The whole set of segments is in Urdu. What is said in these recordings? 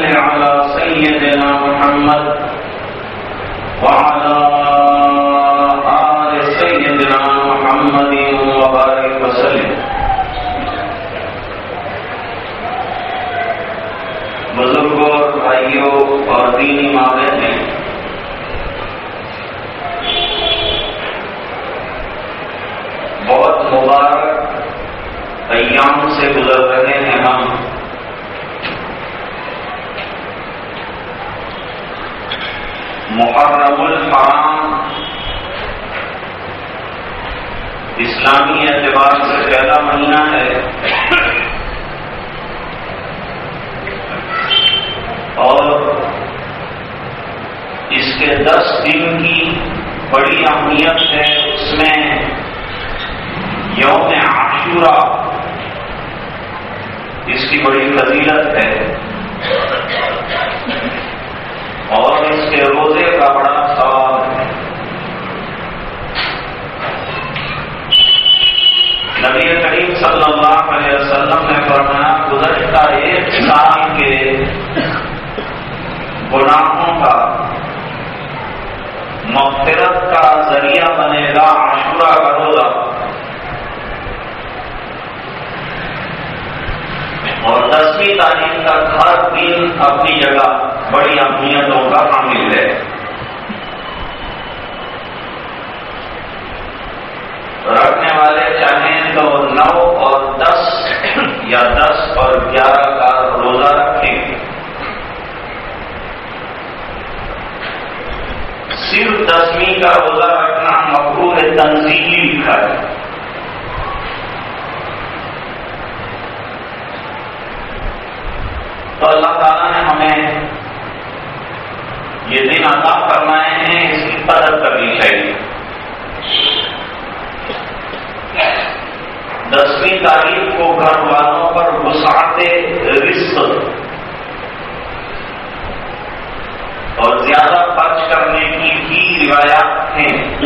صل على سيدنا محمد وعلى آل سيدنا محمد وبارك وسلم. بزرگوں بھائیوں اور دینی ماں نے بہت مبارک ایام سے گزر رہے ہیں ہم۔ محرم الحرام۔ اسلامی اعتبار سے پہلا مہینہ ہے۔ اور اس کے دس دن کی بڑی اہمیت ہے۔ اس میں یوم عاشورہ، اس کی بڑی فضیلت ہے۔ اور اس کے روزے کا بڑا سوال ہے۔ نبی کریم صلی اللہ علیہ وسلم نے فرمایا، گزشتہ ایک سال کے گناہوں کا مغفرت کا ذریعہ بنے گا عاشورہ کا روزہ۔ اور دسویں تاریخ کا ہر دن اپنی جگہ بڑی اہمیتوں کا حامل ہے۔ رکھنے والے چاہیں تو نو اور دس یا دس اور گیارہ کا روزہ رکھیں۔ صرف دسویں کا روزہ رکھنا مقبول تنظیمی ہے۔ تو اللہ تعالیٰ نے ہمیں یہ دن عطا فرمائے ہیں، اس کی قدر کرنی چاہیے۔ دسویں تاریخ کو گھر والوں پر وسعت رزق اور زیادہ خرچ کرنے کی بھی روایات ہیں۔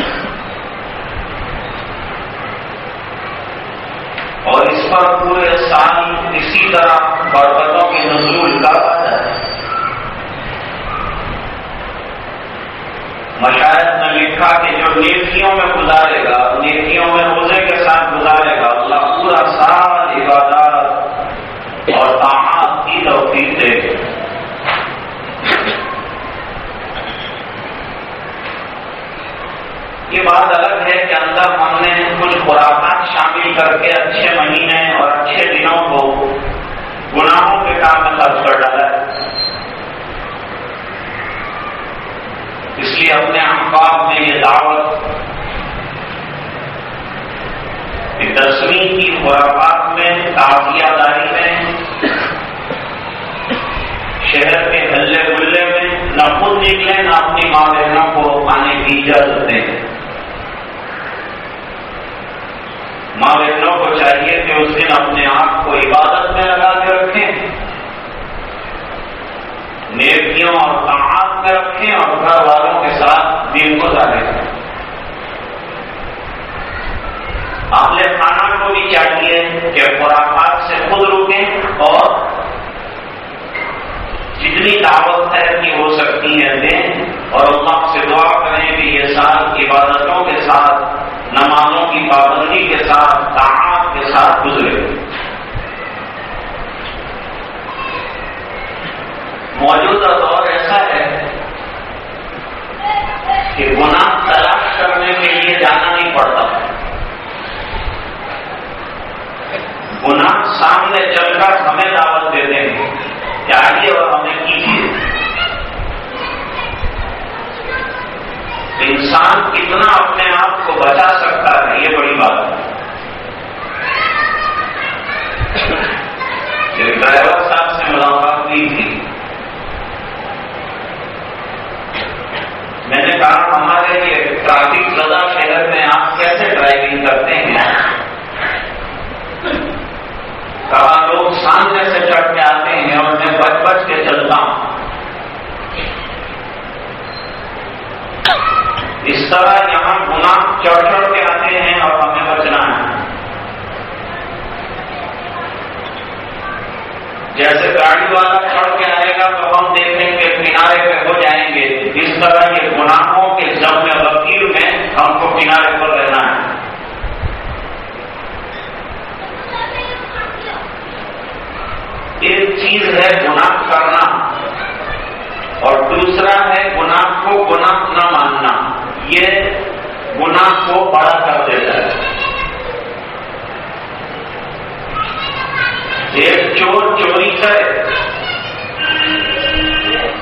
اور اس پر پورے سال اسی طرح برکتوں کے نزول کا وعدہ ہے۔ مشاہد نے لکھا کہ جو نیکیوں میں گزارے گا، نیکیوں میں روزے کے ساتھ گزارے گا، اللہ پورا سال عبادات اور تعات کی توفیق دے گا یہ بات الگ ہے کہ اندر ہم نے کچھ خوراکات شامل کر کے اچھے مہینے اور اچھے دنوں کو گناہوں کے کام میں خرچ کر ڈالا ہے۔ اس لیے اپنے احباب میں یہ دعوت کہ دسویں کی خوراکات میں تازیہ داری میں، شہر کے ہلے گلے میں، نہ خود نکلے، نہ اپنی ماں بہنوں کو آنے کی اجازت دیں ماں بہنوں کو چاہیے کہ اس دن اپنے آپ کو عبادت میں لگا کے رکھیں، نیکیوں اور تعاق میں رکھیں اور گھر والوں کے ساتھ دن کو ڈالیں اپنے خانہ کو بھی چاہیے کہ خوراکات سے خود روکیں اور جتنی دعوت ہے کی ہو سکتی ہے دیں اور اللہ سے دعا کریں کہ یہ سال عبادتوں کے ساتھ نمازوں کی پابندی کے ساتھ تعاق کے ساتھ گزرے۔ موجودہ دور ایسا ہے کہ گناہ تلاش کرنے کے لیے جانا نہیں پڑتا۔ گناہ سامنے چل کر ہمیں دعوت دیتے ہیں کہ آئیے اور ہمیں کیجیے انسان کتنا اپنے آپ کو بچا سکتا ہے، یہ بڑی بات ہے۔ ڈرائیور صاحب سے ملاقات ہوئی تھی۔ میں نے کہا، ہمارے ٹرافک زدہ شہر میں آپ کیسے ڈرائیونگ کرتے ہیں؟ کہا، لوگ سامنے سے چڑھ کے آتے ہیں اور میں بچ بچ کے چلتا ہوں۔ اس طرح یہاں گناہ چڑھ چڑھ کے آتے ہیں اور ہمیں بچنا ہے۔ جیسے گاڑی والا چڑھ کے آئے گا تو ہم دیکھیں گے کنارے پہ ہو جائیں گے۔ اس طرح کے گناہوں کے جب میں وکیل میں ہم کو کنارے پر رہنا ہے۔ ایک چیز ہے گناہ کرنا اور دوسرا ہے گناہ کو گناہ نہ ماننا۔ یہ گناہ کو بڑا کر دیتا ہے۔ ایک چور چوری کرے۔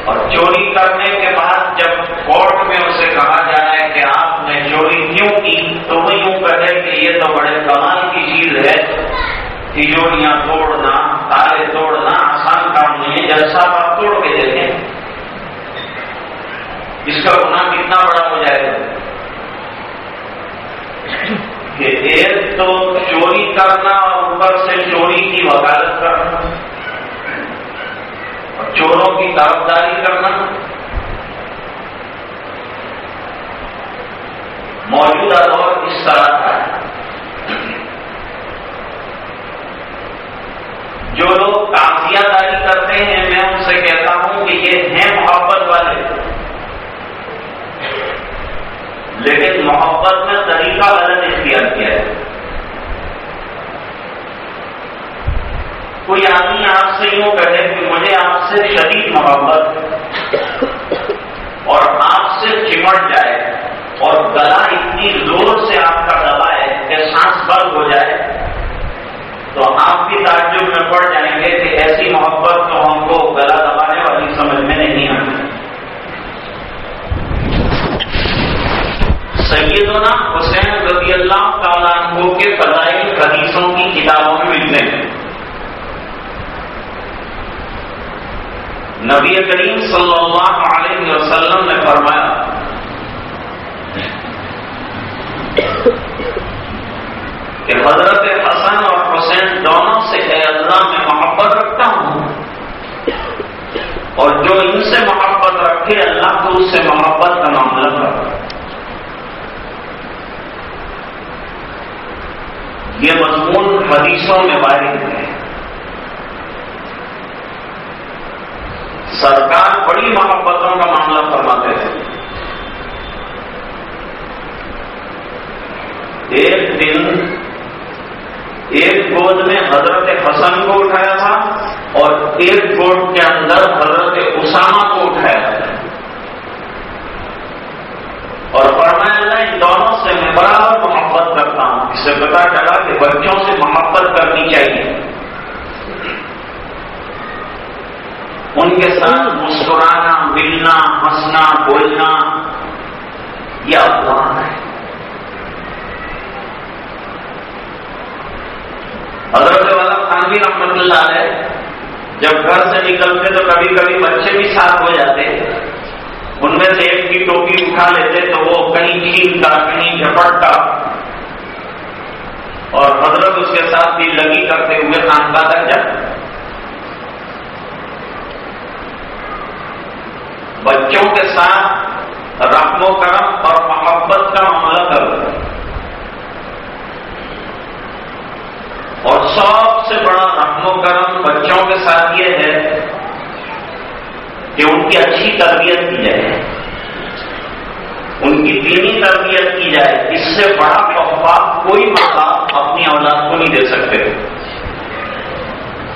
اور چوری کرنے کے بعد جب کورٹ میں اسے کہا جائے کہ آپ نے چوری کیوں کی، تو وہ یوں کہے کہ یہ تو بڑے کمال کی چیز ہے تجوریاں توڑنا، تالے توڑنا آسان کام نہیں ہے جیسا آپ توڑ کے دیکھیں۔ اس کا گنا کتنا بڑا ہو جائے گا۔ کہ ایک تو چوری کرنا اور اوپر سے چوری کی وکالت کرنا، اور چوروں کی طرفداری کرنا۔ موجودہ دور اس طرح کا ہے۔ جو لوگ تازیہ داری کرتے ہیں، میں ان سے کہتا ہوں کہ یہ ہیں محبت والے۔ لیکن محبت میں طریقہ غلط اختیار کیا ہے۔ کوئی آدمی آپ سے یوں کہے کہ مجھے آپ سے شدید محبت اور آپ سے چمٹ جائے اور گلا اتنی زور سے آپ کا دبائے کہ سانس بند ہو جائے، تو آپ بھی تعجب میں پڑ جائیں گے کہ ایسی محبت تو ہم کو گلا دبانے والی سمجھ میں نہیں آتی۔ سیدنا حسین رضی اللہ تعالیٰ عنہ کے فضائل حدیثوں کی کتابوں میں ملتے ہیں۔ نبی کریم صلی اللہ علیہ وسلم نے فرمایا، کہ حضرت حسن اور حسین دونوں سے اے اللہ میں محبت رکھتا ہوں، اور جو ان سے محبت رکھے، اللہ کو اس سے محبت کا معاملہ کرتا یہ مضمون حدیثوں میں وارد ہے۔ سرکار بڑی محبتوں کا معاملہ فرماتے ہیں۔ ایک دن ایک گود میں حضرت حسن کو اٹھایا تھا اور ایک گود کے اندر حضرت اسامہ کو اٹھایا تھا۔ اور فرمایا اللہ ان دونوں سے میں برابر محبت کرتا ہوں. اس سے پتا چلا کہ بچوں سے محبت کرنی چاہیے۔ ان کے ساتھ مسکرانا، ملنا، ہنسنا، بولنا، یہ افغان ہے۔ حضرت والا خانوی رحمت اللہ علیہ، جب گھر سے نکلتے تو کبھی کبھی بچے بھی ساتھ ہو جاتے۔ ان میں سے ایک کی ٹوپی اٹھا لیتے تو وہ کہیں چھین کا کہیں جھپٹ کا۔ اور حضرت اس کے ساتھ بھی لگی کرتے ہوئے خانقاہ تک جاتے۔ بچوں کے ساتھ رحم و کرم اور محبت کا معاملہ کرتے اور سب سے بڑا رحم و کرم بچوں کے ساتھ یہ ہے کہ ان کی اچھی تربیت کی جائے۔ ان کی دینی تربیت کی جائے۔ اس سے بڑا تحفہ کوئی مسئلہ اپنی اولاد کو نہیں دے سکتے۔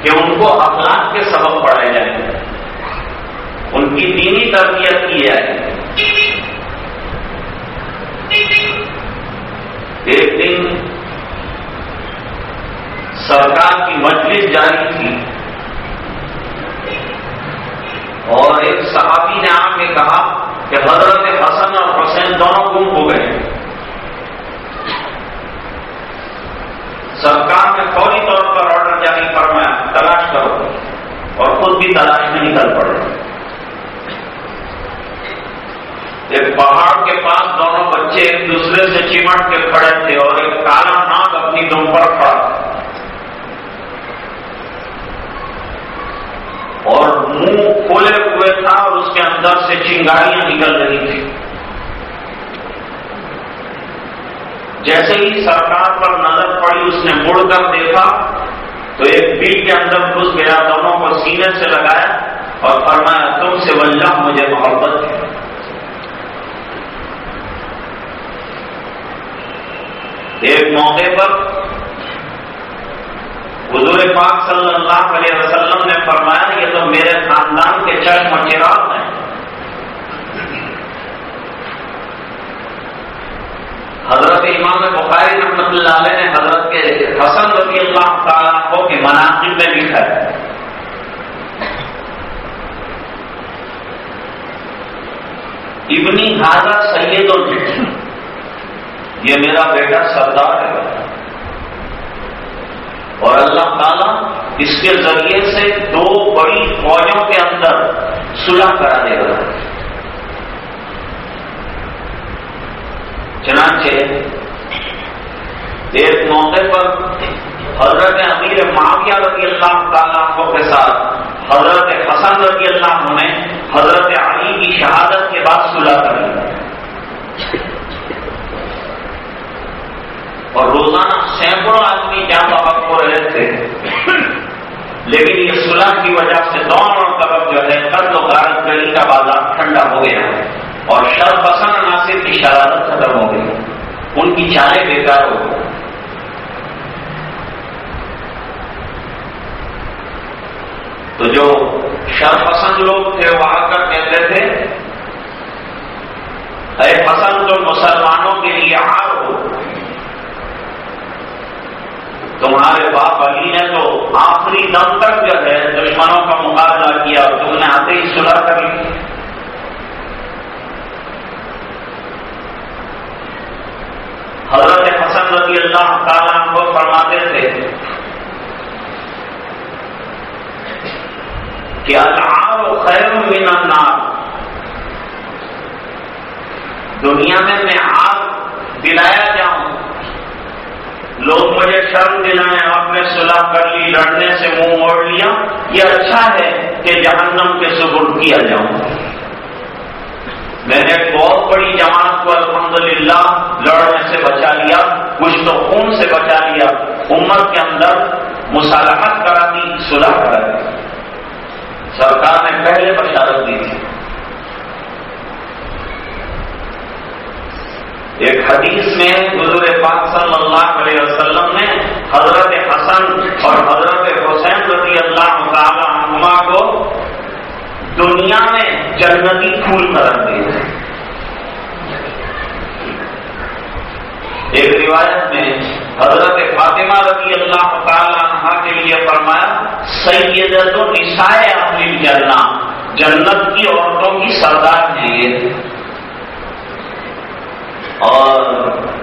کہ ان کو اخلاق کے سبب پڑھائے جائیں۔ ان کی دینی تربیت کی جائے۔ ایک دن سرکار کی مجلس جاری تھی۔ اور ایک صحابی نے آ کے کہا کہ حضرت حسن اور حسین دونوں گم ہو گئے۔ سرکار نے فوری طور پر آرڈر جاری فرمایا، تلاش کرو اور خود بھی تلاش میں نکل پڑے ایک پہاڑ کے پاس دونوں بچے ایک دوسرے سے چمٹ کے کھڑے تھے اور ایک کالا ناک اپنی دم پر کھڑا اور منہ کھولے ہوئے تھا اور اس کے اندر سے چنگاریاں نکل رہی تھی جیسے ہی سرکار پر نظر پڑی، اس نے مڑ کر دیکھا تو ایک بل کے اندر گھس گیا، دونوں کو سینے سے لگایا اور فرمایا، تم سے ولہ مجھے محبت ہے۔ ایک موقع پر حضور پاک صلی اللہ علیہ وسلم نے فرمایا، یہ تو میرے خاندان کے چشم و چراغ ہیں۔ حضرت امام بخاری رحمت اللہ علیہ نے حضرت کے حسن رضی اللہ تعالیٰ کو کے مناقب میں لکھا ہے۔ ابنی حاضر سید و یہ میرا بیٹا سردار ہے۔ اور اللہ تعالیٰ اس کے ذریعے سے دو بڑی فوجوں کے اندر سلح کرا دے رہا ہے چنانچہ ایک موقع پر حضرت امیر معاویہ رضی اللہ تعالیٰ کے ساتھ حضرت حسن رضی اللہ نے حضرت علی کی شہادت کے بعد سلح کر لیا اور روزانہ سینکڑوں آدمی جہاں بحق ہو رہے تھے۔ لیکن یہ سلح کی وجہ سے دونوں طرف جو ہے قرض و غارت گلی کا بازار ٹھنڈا ہو گیا اور شر پسند عناصر کی شرارت ختم ہو گئی۔ ان کی چالیں بیکار ہو گئی۔ تو جو شر پسند لوگ تھے، وہ آ کر کہتے تھے، اے پسند جو مسلمانوں کے لیے ہار ہو تمہارے باپ علی نے تو آخری دم تک جو ہے دشمنوں کا مقابلہ کیا تم نے آتے ہی سلح کر لی حضرت حسن رضی اللہ تعالیٰ کو فرماتے تھے کہ العار خیر من النار۔ دنیا میں میں آگ دلایا جاؤں لوگ مجھے شرم دلائیں، آپ نے صلاح کر لی، لڑنے سے منہ موڑ لیا۔ یہ اچھا ہے کہ جہنم کے سبر کیا جاؤں میں نے بہت بڑی جماعت کو الحمدللہ لڑنے سے بچا لیا، کچھ تو خون سے بچا لیا۔ امت کے اندر مصالحت کرا دی صلاح کرا دی سرکار نے پہلے بشارت دی تھی۔ ایک حدیث میں حضور اللہ علیہ وسلم نے حضرت حسن اور حضرت حسین رضی اللہ تعالی عنہما کو دنیا میں جنتی پھول قرار دیے ایک روایت میں حضرت فاطمہ رضی اللہ تعالی عنہ کے لیے فرمایا سیدت و نسائے اپنی جنہ جنت کی عورتوں کی سردار کے لیے اور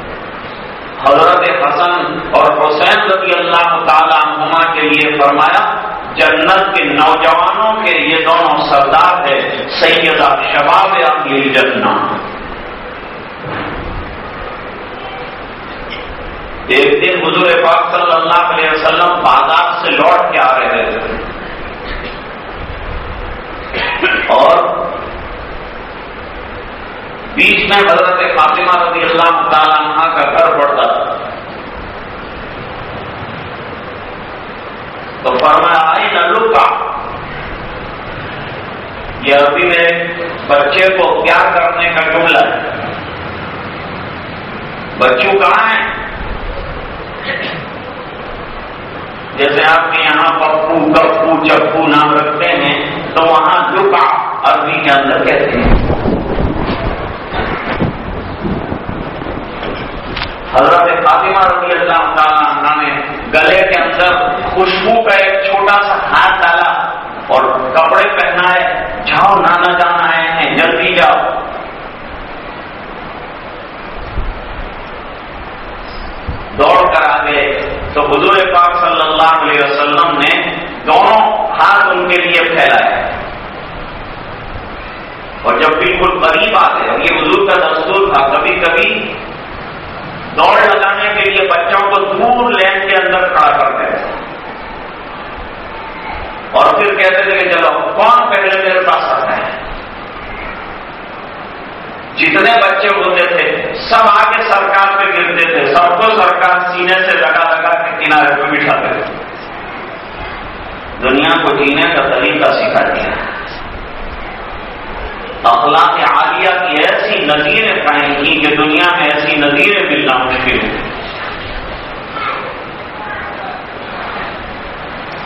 حضرت حسن اور حسین رضی اللہ تعالی عنہما کے لیے فرمایا، جنت کے نوجوانوں کے یہ دونوں سردار ہے سیدہ شباب اپنی جنہ ایک دن حضور پاک صلی اللہ علیہ وسلم بازار سے لوٹ کے آ رہے تھے۔ اور بیچ میں حضرت فاطمہ رضی اللہ تعالیٰ عنہ کا گھر پڑتا تھا۔ تو فرمایا، آئی نلو کا۔ یہ ابھی میں بچے کو پیار کرنے کا جملہ ہے؟ بچوں کہاں ہیں؟ جیسے آپ کے یہاں پپو، کپو، چپو نام رکھتے ہیں، تو وہاں لکا عربی کے اندر کہتے ہیں۔ حضرت فاطمہ رضی اللہ تعالیٰ نے گلے کے اندر خوشبو کا ایک چھوٹا سا ہاتھ ڈالا اور کپڑے پہنائے، جاؤ نانا جانا آئے ہیں، جلدی جاؤ۔ دوڑ کر آ گئے تو حضور پاک صلی اللہ علیہ وسلم نے دونوں ہاتھ ان کے لیے پھیلائے۔ اور جب بالکل قریب آ گئے یہ حضور کا دستور تھا، کبھی کبھی دوڑ لگانے کے لیے بچوں کو دور لین کے اندر کھڑا کرتے تھے اور پھر کہتے تھے کہ چلو، کون پہلے میرے پاس آتا ہے؟ جتنے بچے ہوتے تھے، سب آگے سرکار پہ گرتے تھے۔ سب کو سرکار سینے سے لگا لگا کے کنارے پہ بٹھاتے تھے۔ دنیا کو جینے کا طریقہ سکھا دیا۔ اخلاق عالیہ کی ایسی نظیریں قائم کی کہ دنیا میں ایسی نظیریں ملنا مشکل ہے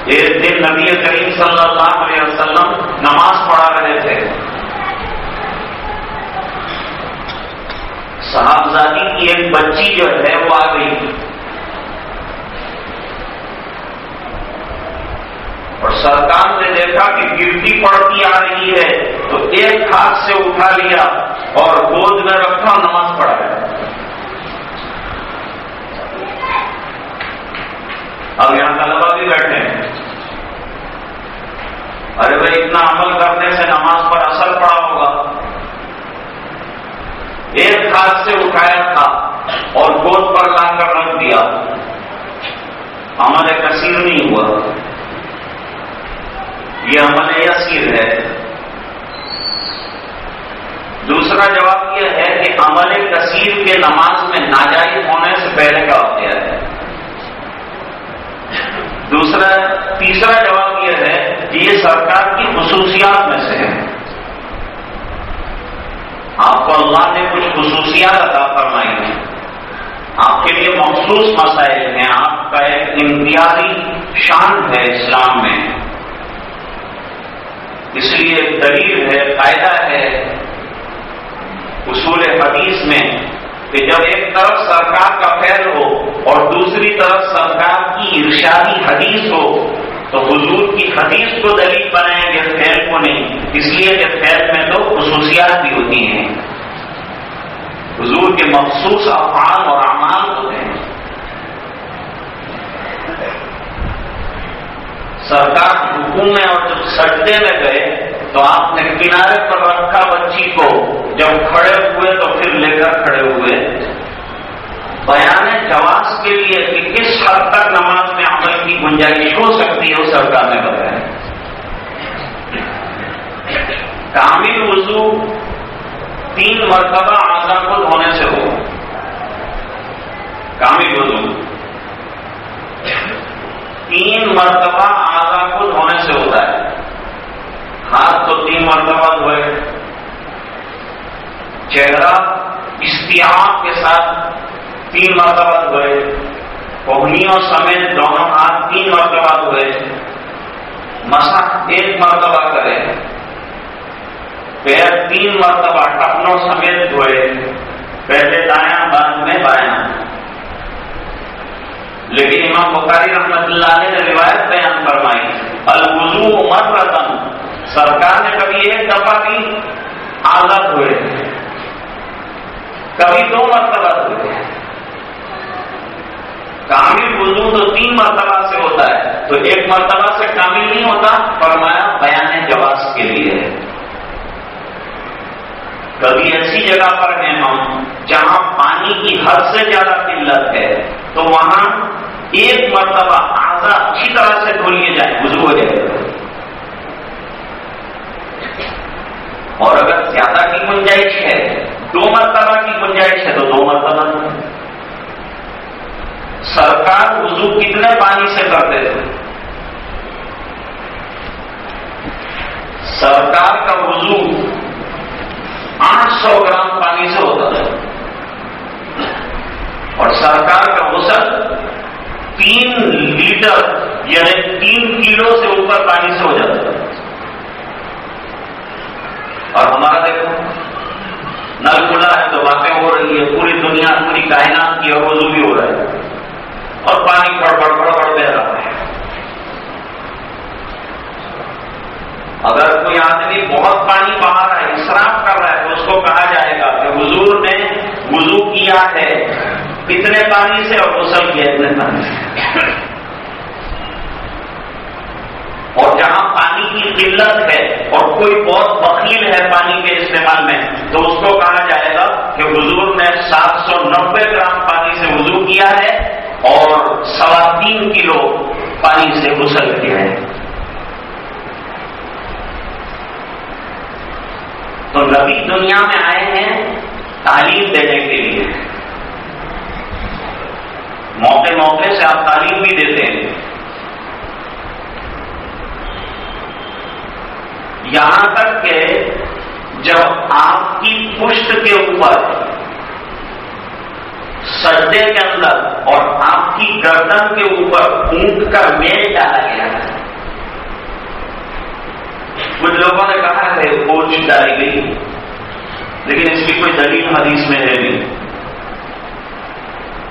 ایک دن نبی کریم صلی اللہ علیہ وسلم نماز پڑھا رہے تھے۔ صاحبزادی کی ایک بچی جو ہے وہ آ گئی۔ اور سرکار نے دیکھا کہ گرتی پڑتی آ رہی ہے، تو ایک ہاتھ سے اٹھا لیا اور گود میں رکھا، نماز پڑھایا اب یہاں طلبا بھی بیٹھے ہیں۔ ارے بھائی، اتنا عمل کرنے سے نماز پر اثر پڑا ہوگا۔ ایک ہاتھ سے اٹھایا تھا اور گود پر لا کر رکھ دیا۔ عمل کثیر نہیں ہوا۔ یہ عمل یسیر ہے؟ دوسرا جواب یہ ہے کہ عمل کثیر کے نماز میں ناجائز ہونے سے پہلے کا واقعہ ہے۔ دوسرا، تیسرا جواب یہ ہے کہ یہ سرکار کی خصوصیات میں سے ہے۔ آپ کو اللہ نے کچھ خصوصیات ادا فرمائی ہیں۔ آپ کے لیے مخصوص مسائل ہیں۔ آپ کا ایک امتیازی شان ہے اسلام میں۔ اس لیے دلیل ہے، فائدہ ہے اصول حدیث میں کہ جب ایک طرف سرکار کا فیل ہو اور دوسری طرف سرکار کی ارشادی حدیث ہو، تو حضور کی حدیث کو دلیل بنائیں گے فیل کو نہیں۔ اس لیے کہ فیل میں تو خصوصیات بھی ہوتی ہیں۔ حضور کے مخصوص افعال اور اعمال ہوتے ہیں۔ سرکار حکومت اور جب سجدے میں گئے تو آپ نے کنارے پر رکھا بچی کو، جب کھڑے ہوئے تو پھر لے کر کھڑے ہوئے۔ بیان جواز کے لیے کہ کس حد تک نماز میں عمل کی گنجائش ہو سکتی ہے، وہ سرکار نے بتایا۔ کامل وضو تین مرتبہ آزاد خود ہونے سے ہو۔ کامل وضو۔ تین مرتبہ آزاد خود ہونے سے ہوتا ہے۔ ہاتھ تو تین مرتبہ دھوئے۔ چہرہ استیاب کے ساتھ تین مرتبہ دھوئے۔ کوہنیوں سمیت دونوں ہاتھ تین مرتبہ دھوئے۔ مسا ایک مرتبہ کرے۔ پیر تین مرتبہ ٹپنوں سمیت دھوئے۔ پہلے دایاں، بعد میں بایاں۔ لیکن امام بخاری رحمت اللہ علیہ نے روایت بیان فرمائی الوضو مرتن۔ سرکار نے کبھی ایک دفعہ کی آزاد ہوئے۔ کبھی دو مرتبہ ہوئے۔ کامل وضو تو تین مرتبہ سے ہوتا ہے۔ تو ایک مرتبہ سے کامل نہیں ہوتا، فرمایا بیان جواز کے لیے۔ کبھی ایسی جگہ پر ہیں ہم جہاں پانی کی حد سے زیادہ قلت ہے، تو وہاں ایک مرتبہ آدھا اچھی طرح سے دھو لیے جائیں وضو ہو جائے اور اگر زیادہ کی گنجائش ہے، دو مرتبہ کی گنجائش ہے، تو دو مرتبہ سرکار وضو کتنے پانی سے کرتے تھے؟ سرکار کا وضو آٹھ سو گرام پانی سے ہوتا تھا اور سرکار کا غسل تین لیٹر یعنی تین کلو سے اوپر پانی سے ہو جاتا تھا اور ہمارا دیکھو، نل کھلا ہے تو باتیں ہو رہی ہے۔ پوری دنیا، پوری کائنات کی اور وضو بھی ہو رہا ہے۔ اور پانی پڑ پڑ پڑ پڑ بہ رہا ہے۔ اگر کوئی آدمی بہت پانی بہا رہا ہے اسراف کر رہا ہے، تو اس کو کہا جائے گا کہ حضور نے وضو کیا ہے، کتنے پانی سے اور غسل کیا اتنے پانی سے۔ اور جہاں پانی کی قلت ہے اور کوئی بہت بخیل ہے پانی کے استعمال میں، تو اس کو کہا جائے گا کہ حضور نے سات سو نبے گرام پانی سے وضو کیا ہے اور سوا تین کلو پانی سے غسل کیا ہے۔ تو نبی دنیا میں آئے ہیں تعلیم دینے کے لیے۔ موقع موقع سے آپ تعلیم بھی دیتے ہیں۔ یہاں تک کہ جب آپ کی پشت کے اوپر سجدے کے اندر اور آپ کی گردن کے اوپر اونٹ کا میل ڈالا گیا ہے کچھ لوگوں نے کہا ہے بوجھ ڈالی گئی۔ لیکن اس کی کوئی دلیل حدیث میں ہے نہیں۔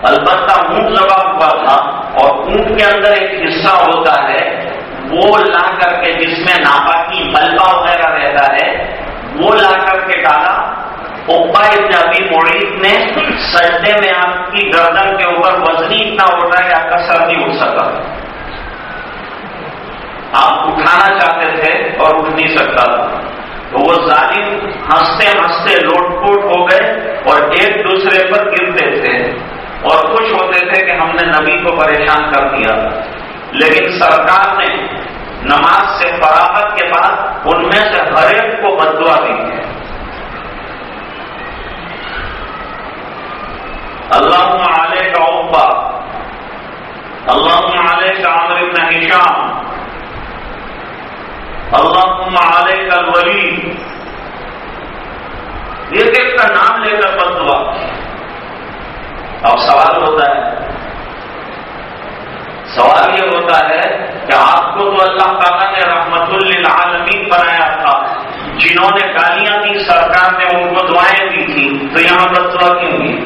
البتہ اونٹ لگا ہوا تھا اور اونٹ کے اندر ایک حصہ ہوتا ہے، وہ لا کر کے جس میں ناپا کی ملبہ وغیرہ رہتا ہے، وہ لا کر کے ڈالا۔ اوپا ابن موڑی نے سجدے میں آپ کی گردن کے اوپر وزنی اتنا اٹھا کہ آپ کا سر نہیں اٹھ سکا۔ آپ اٹھانا چاہتے تھے اور اٹھ نہیں سکتا تھا۔ تو وہ ظالم ہنستے ہنستے لوٹ پوٹ ہو گئے اور ایک دوسرے پر گرتے تھے اور خوش ہوتے تھے کہ ہم نے نبی کو پریشان کر دیا۔ لیکن سرکار نے نماز سے فراغت کے بعد ان میں سے ہر ایک کو بدوا دی۔ ہے اللہ علیہ کا اوپا اللہ علیہ کا عامر ابن ہشام اللہ علیہ کا الولی ایک ایک کا نام لے کر بدوا اب سوال ہوتا ہے، سوال یہ ہوتا ہے کہ آپ کو تو اللہ تعالیٰ نے رحمت للعالمین بنایا تھا، جنہوں نے گالیاں دی، سرکار نے ان کو دعائیں دی تھی، تو یہاں بدوا کیوں ہوئی؟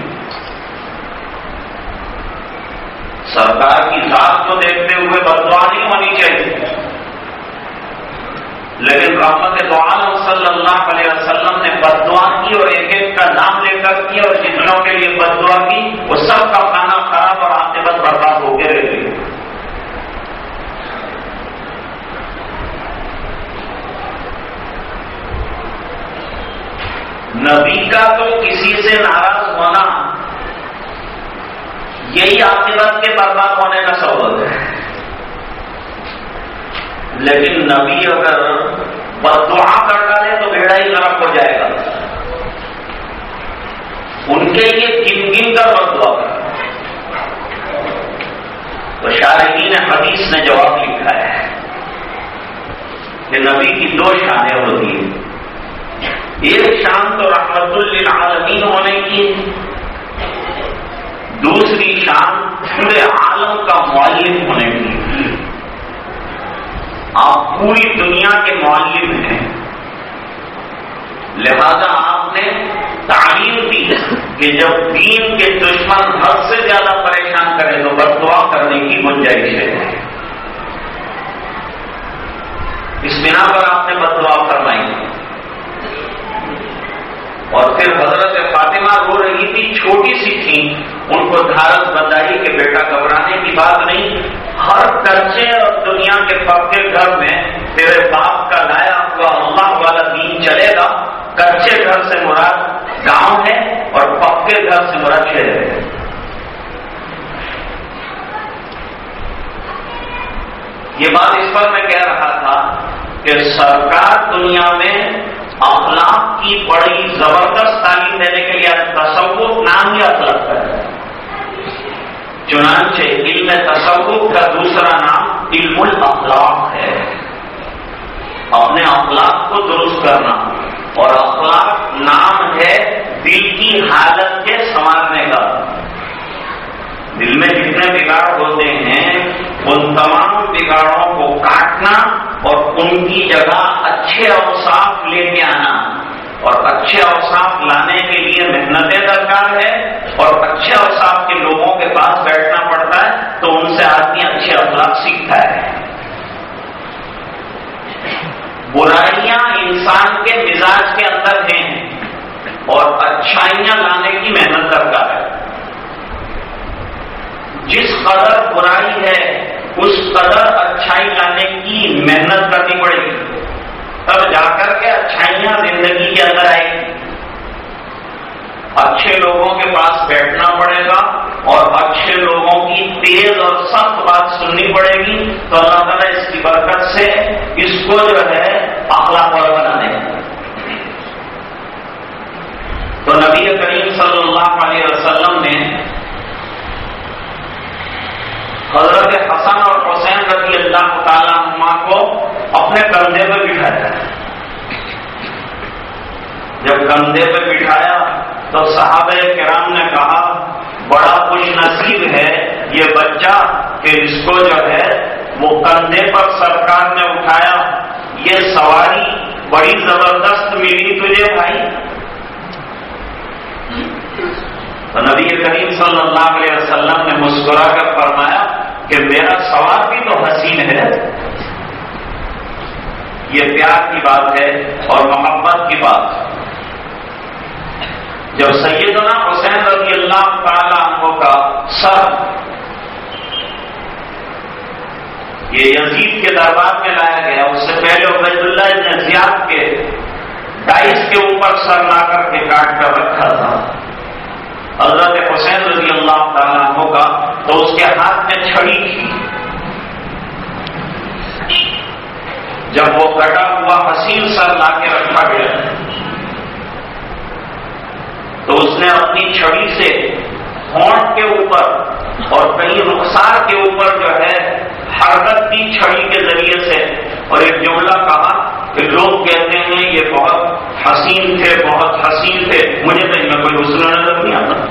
سرکار کی ذات کو دیکھتے ہوئے بدوا نہیں ہونی چاہیے۔ لیکن رحمت عالم صلی اللہ علیہ وسلم نے بدوا کی اور ایک ایک کا نام لے کر کی اور جتنوں کے لیے بدوا کی، وہ سب کا کھانا خراب اور آتے بس برباد ہو کے رہ گئی نبی کا تو کسی سے ناراض ہونا، یہی عاقبت کے برباد ہونے کا سبب ہے۔ لیکن نبی اگر بدعا کر ڈالے تو بیڑا ہی گرم ہو جائے گا۔ ان کے لیے کن کن کر بدعا کر تو شارحین حدیث نے جواب لکھا ہے کہ نبی کی دو شانیں ہوتی ہیں۔ ایک شان تو رحمت للعالمین ہونے کی دوسری شان پورے عالم کا معلم ہونے کی آپ پوری دنیا کے معلم ہیں۔ لہذا آپ نے تعلیم دی کہ جب دین کے دشمن حد سے زیادہ پریشان کریں تو بدوا کرنے کی گنجائش ہے۔ اس بنا پر آپ نے بدوا فرمائی۔ اور پھر حضرت فاطمہ رو رہی تھی، چھوٹی سی تھی۔ ان کو دھارت بندائی کے بیٹا گھبرانے کی بات نہیں۔ ہر کچے اور دنیا کے پکے گھر میں تیرے باپ کا لایا ہوا اللہ والا دین چلے گا۔ کچے گھر سے مراد گاؤں ہے اور پکے گھر سے مراد شہر ہے۔ یہ بات اس پر میں کہہ رہا تھا کہ سرکار دنیا میں اخلاق کی بڑی زبردست تعلیم دینے کے لیے تصور نام ہی اطلق ہے۔ چنانچہ علم تصور کا دوسرا نام علم الاخلاق ہے۔ اپنے اخلاق کو درست کرنا۔ اور اخلاق نام ہے دل کی حالت کے سنوارنے کا۔ دل میں جتنے بگاڑ ہوتے ہیں ان تمام بگاڑوں کو کاٹنا اور ان کی جگہ اچھے اوساف لے کے آنا۔ اور اچھے اوساف لانے کے لیے محنتیں درکار ہے اور اچھے اوساف کے لوگوں کے پاس بیٹھنا پڑتا ہے تو ان سے آدمی اچھے اخلاق سیکھتا ہے۔ برائیاں انسان کے مزاج کے اندر ہیں اور اچھائیاں لانے کی محنت درکار ہے۔ جس قدر برائی ہے، اس قدر اچھائی لانے کی محنت کرنی پڑے گی۔ تب جا کر کے اچھائیاں زندگی کے اندر آئے گی۔ اچھے لوگوں کے پاس بیٹھنا پڑے گا اور اچھے لوگوں کی تیز اور سخت بات سننی پڑے گی۔ تو اللہ تعالیٰ اس کی برکت سے اس کو جو ہے اخلاق پر بنانے تو نبی کریم صلی اللہ علیہ وسلم نے حضرت حسن اور حسین رضی اللہ تعالیٰ عنہ کو اپنے کندھے پہ بٹھایا۔ جب کندھے پہ بٹھایا تو صحابہ کرام نے کہا، بڑا خوش نصیب ہے یہ بچہ کہ اس کو جو ہے وہ کندھے پر سرکار نے اٹھایا۔ یہ سواری بڑی زبردست ملی تجھے بھائی۔ تو نبی کریم صلی اللہ علیہ وسلم نے مسکرا کر فرمایا کہ میرا سوال بھی تو حسین ہے۔ یہ پیار کی بات ہے اور محبت کی بات۔ جب سیدنا حسین رضی اللہ تعالی عنہ کا سر یہ یزید کے دربار میں لایا گیا، اس سے پہلے عبید اللہ نے زیاد کے ڈائس کے اوپر سر لا کر کے کاٹ کر رکھا تھا۔ حضرت حسین رضی اللہ تعالیٰ ہوگا تو اس کے ہاتھ میں چھڑی تھی۔ جب وہ کٹا ہوا حسین سر لا کے رکھا گیا تو اس نے اپنی چھڑی سے ہونٹ کے اوپر اور کہیں رخسار کے اوپر جو ہے حرکت کی چھڑی کے ذریعے سے اور ایک جملہ کہا کہ لوگ کہتے ہیں یہ بہت حسین تھے، بہت حسین تھے۔ مجھے تو ان میں کوئی حسن نظر نہیں آتا۔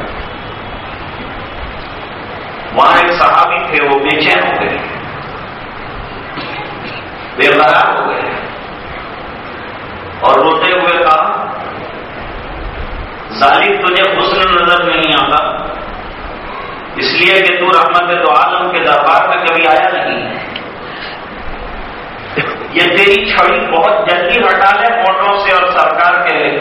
وہاں ایک صحابی تھے، وہ بے چین ہو گئے۔ بے قرار ہو گئے۔ اور روتے ہوئے کہا ظالم تجھے حسن نظر نہیں آتا۔ اس لیے کہ تو رحمت تو عالم کے دربار میں کبھی آیا نہیں۔ یہ تیری چھڑی بہت جلدی ہٹا لے موٹروں سے اور سرکار کے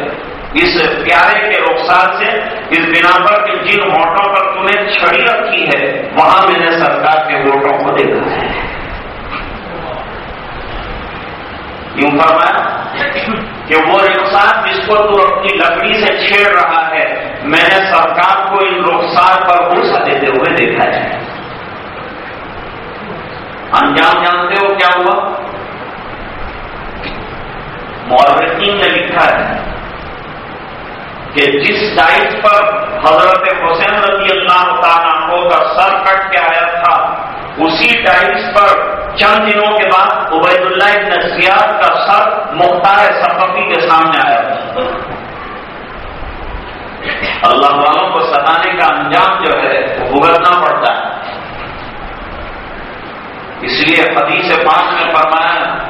اس پیارے کے رخسار سے۔ اس بنا پر کہ جن ہوٹوں پر تم نے چھڑی رکھی ہے، وہاں میں نے سرکار کے ووٹوں کو دیکھا ہے۔ کیوں فرمایا؟ کہ وہ رخسار جس کو تو اپنی لکڑی سے چھیڑ رہا ہے، میں نے سرکار کو ان رخسار پر غصہ دیتے ہوئے دیکھا ہے۔ انجام جانتے ہو کیا ہوا؟ مورکین نے لکھا ہے۔ کہ جس ڈائٹ پر حضرت حسین رضی اللہ تعالیٰ کا سر کٹ کے آیا تھا، اسی ٹائمس پر چند دنوں کے بعد عبید اللہ ابن زیاد کا سر مختار صفی کے سامنے آیا تھا۔ اللہ والوں کو ستانے کا انجام جو ہے وہ بھگتنا پڑتا ہے۔ اس لیے حدیث پانچ میں فرمایا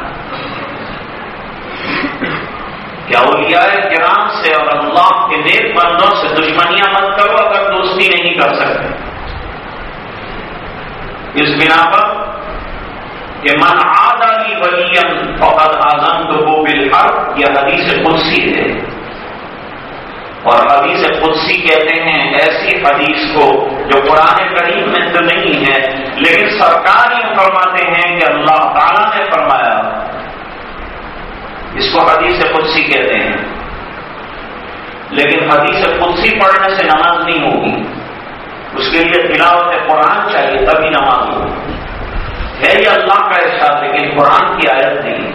کیا اولیاء کرام سے اور اللہ کے نیک بندوں سے دشمنیاں مت کرو اگر دوستی نہیں کر سکتے۔ اس بنا پر کہ من علی ولی فقط آزم تو وہ بالحق یہ حدیث قدسی ہے۔ اور حدیث قدسی کہتے ہیں ایسی حدیث کو جو قرآن کریم میں تو نہیں ہے، لیکن سرکار یہ فرماتے ہیں کہ اللہ تعالیٰ نے فرمایا۔ اس کو حدیث قدسی کہتے ہیں۔ لیکن حدیث قدسی پڑھنے سے نماز نہیں ہوگی۔ اس کے لیے تلاوت قرآن چاہیے تبھی نماز ہوگی۔ ہے یہ اللہ کا ارشاد، لیکن قرآن کی آیت نہیں۔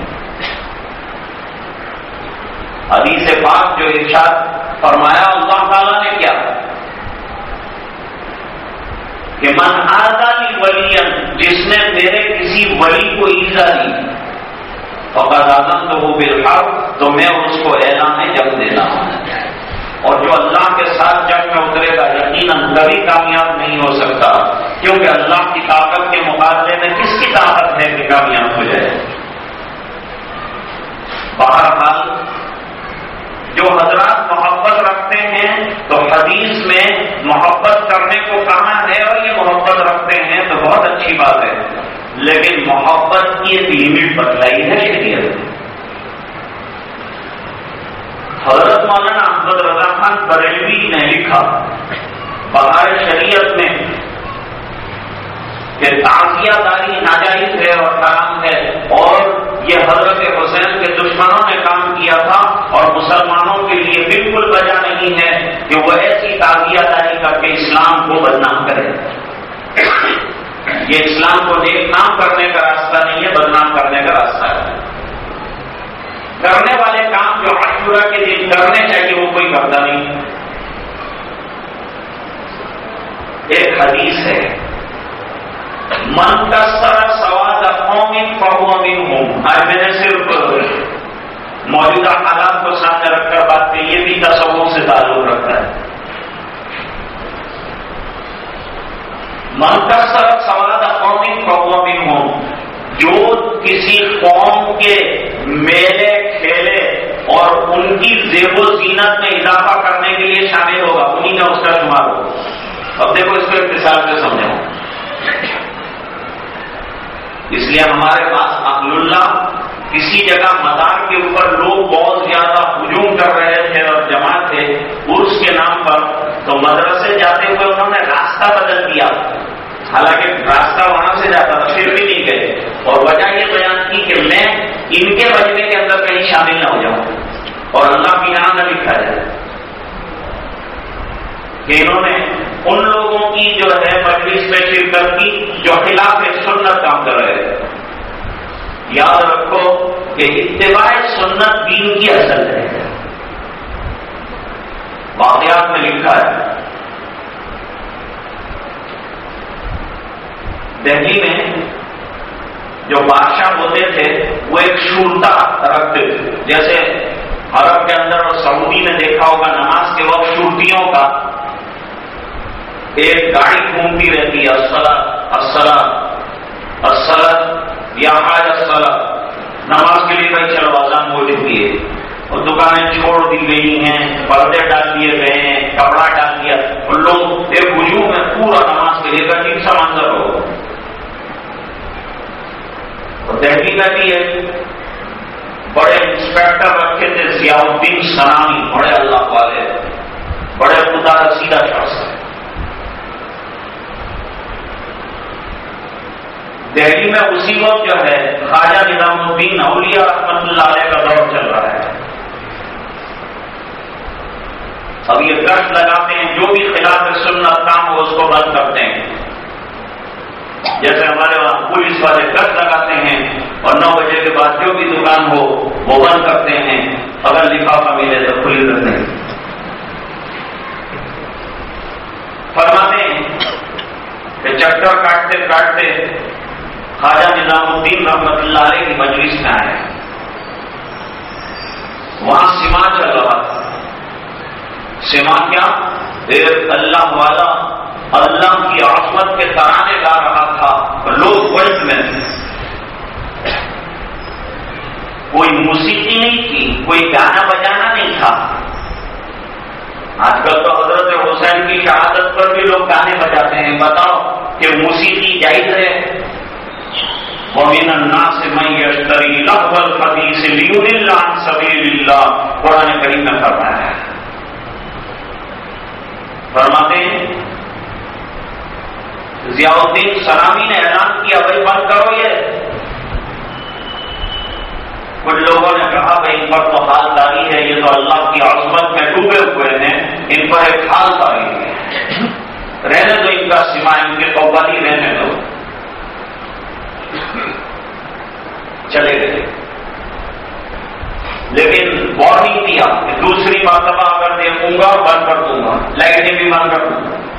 حدیث پاک جو ارشاد فرمایا، اللہ تعالیٰ نے کیا؟ کہ من آزادی ولی جس نے میرے کسی ولی کو ایزا دی فقط آدم تو وہ بالحق، تو میں اس کو اعلان جب دینا ہوں۔ اور جو اللہ کے ساتھ جنگ میں اترے گا، یقیناً کبھی کامیاب نہیں ہو سکتا، کیونکہ اللہ کی طاقت کے مقابلے میں کس کی طاقت ہے کہ کامیاب ہو جائے؟ بہرحال، جو حضرات محبت رکھتے ہیں، تو حدیث میں محبت کرنے کو کہاں ہے اور یہ محبت رکھتے ہیں، تو بہت اچھی بات ہے۔ لیکن محبت کی ایک لمٹ بتلائی ہے شریعت حضرت مولانا احمد رضا خان بریلوی نے لکھا بہار شریعت میں کہ تازیہ داری ناجائز ہے اور حرام ہے، اور یہ حضرت حسین کے دشمنوں نے کام کیا تھا اور مسلمانوں کے لیے بالکل وجہ نہیں ہے کہ وہ ایسی تازیہ داری کر کے اسلام کو بدنام کرے۔ یہ اسلام کو نیک کام کرنے کا راستہ نہیں ہے، بدنام کرنے کا راستہ ہے۔ کرنے والے کام جو عاشورہ کے دن کرنے چاہیے، وہ کوئی کرتا نہیں۔ ایک حدیث ہے، من کا سواد قومی فہو ہوں آج میں نے صرف موجودہ حالات کو سامنے رکھ کر بات کی، یہ بھی تصور سے تعلق رکھتا ہے۔ من سواد قومی فہو ہوں۔ جو کسی قوم کے میلے، کھیلے اور ان کی زیب و زینت میں اضافہ کرنے کے لیے شامل ہوگا انہیں میں اس کا شمار ہوگا۔ اب دیکھو اس کو اختصار سے سمجھا۔ اس لیے ہمارے پاس عبد اللہ کسی جگہ مدار کے اوپر لوگ بہت زیادہ ہجوم کر رہے تھے اور جمع تھے عرس کے نام پر تو مدرسے جاتے ہوئے انہوں نے راستہ بدل دیا۔ حالانکہ راستہ وہاں سے جاتا تھا، پھر بھی نہیں گئے۔ اور وجہ یہ بیان کی کہ میں ان کے بجنے کے اندر کہیں شامل نہ ہو جاؤں۔ اور اللہ کی نام نہ لکھا جائے۔ کہ انہوں نے ان لوگوں کی جو ہے مجلس میں شرکت کی، جو خلاف سنت کام کر رہے تھے۔ یاد رکھو کہ اتباع سنت دین کی اصل ہے۔ واقعات میں لکھا ہے۔ دہلی میں جو بادشاہ ہوتے تھے، وہ ایک شورتا رکھتے تھے۔ جیسے عرب کے اندر اور سعودی میں دیکھا ہوگا، نماز کے وقت شورتیوں کا ایک گاڑی گھومتی رہتی ہے اسلط اسلط اسلط یا حاج اسلط نماز کے لیے کئی چلو آزان ہو جاتی ہے۔ اور دکانیں چھوڑ دی گئی ہیں، پردے ڈال دیے گئے ہیں، کپڑا ڈال دیا۔ اور لوگ ایک ہجوم میں پورا نماز کے لیے کا سا منظر ہو دہلی میں بھی ایک بڑے انسپیکٹر رکھے تھے ضیاء الدین سنانی، بڑے اللہ والے بڑے خدا رسیدہ شخص ہیں۔ دہلی میں اسی وقت جو ہے خواجہ نظام الدین اولیاء رحمت اللہ علیہ کا دور چل رہا ہے۔ اب یہ گشت لگاتے ہیں، جو بھی خلاف سنت کام ہو اس کو بند کرتے ہیں جیسے ہمارے وہاں پولیس والے گھر لگاتے ہیں اور نو بجے کے بعد جو بھی دکان ہو، وہ بند کرتے ہیں۔ اگر لفافہ ملے تو کھلی رکھتے ہیں۔ فرماتے ہیں کہ چکر کاٹتے کاٹتے خواجہ نظام الدین رحمت اللہ علیہ کی مجلس میں آئے۔ وہاں سما چل رہا تھا۔ کیا؟ ایک اللہ والا اللہ کی عصمت کے ترانے گا رہا تھا، لوگ ورلڈ میں تھے۔ کوئی موسیقی نہیں تھی، کوئی گانا بجانا نہیں تھا۔ آج کل تو حضرت حسین کی شہادت پر بھی لوگ گانے بجاتے ہیں۔ بتاؤ کہ موسیقی جائز ہے؟ قرآن کریم میں فرمایا ہے۔ فرماتے ہیں ضیاء الدین سلامی نے اعلان کیا، بھائی بند کرو یہ. کچھ لوگوں نے کہا، بھائی ان پر تو حال داری ہے، یہ تو اللہ کی عظمت میں ڈوبے ہوئے ہیں، ان پر ایک حال داری ہے. رہنے دو ان کا سما ان کے قوالی رہنے دو۔ چلے گئے۔ لیکن وارننگ دیا کہ دوسری مرتبہ اگر دیکھوں گا بند کر دوں گا، لائٹیں بھی بند کر دوں گا۔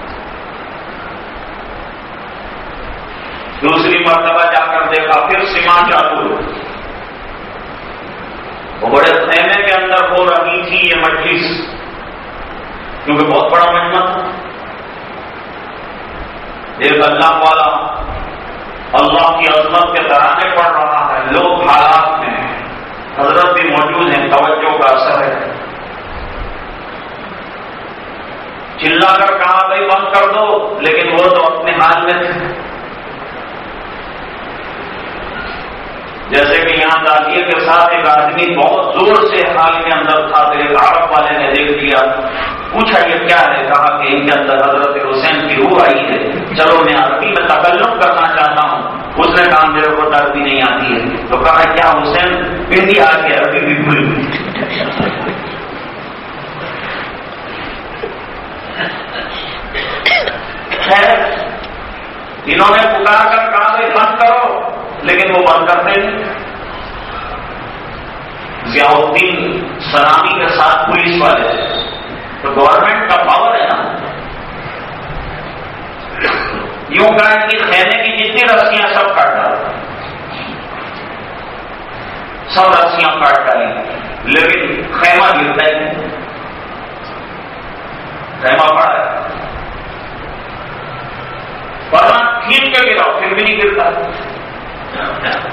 دوسری مرتبہ جا کر دیکھا، پھر سیما چالو وہ بڑے خیمے کے اندر ہو رہی تھی یہ مجلس۔ کیونکہ بہت بڑا مجمع تھا۔ ایک اللہ والا اللہ کی عظمت کے ترانے پڑ رہا ہے۔ لوگ حالات میں حضرت بھی موجود ہیں۔ توجہ کا اثر ہے۔ چلا کر کہا، بھائی، بند کر دو۔ لیکن وہ تو اپنے حال میں تھے۔ جیسے کہ یہاں دادی کے ساتھ ایک آدمی بہت زور سے حال کے اندر تھا، تو ایک عرب والے نے دیکھ لیا، پوچھا یہ کیا ہے؟ کہا کہ ان کے اندر حضرت حسین کی روح آئی ہے۔ چلو میں عربی میں تکلم کرنا چاہتا ہوں۔ اس نے کہا، میرے کو عربی نہیں آتی ہے۔ تو کہا، کیا حسین پنڈی آ کے عربی بھی بھول انہوں نے پکار کر کہا بند کرو۔ لیکن وہ بند کرتے نہیں ضیاء الدین سلامی کے ساتھ پولیس والے تو گورنمنٹ کا پاور ہے نا۔ یوں کہیں کہ خیمے کی جتنی رسیاں سب کاٹ ڈال سب رسیاں کاٹ ڈالی لیکن خیمہ گرتا ہی خیمہ پڑا ہے۔ ورنہ کھینچ کے گرا پھر بھی نہیں گرتا۔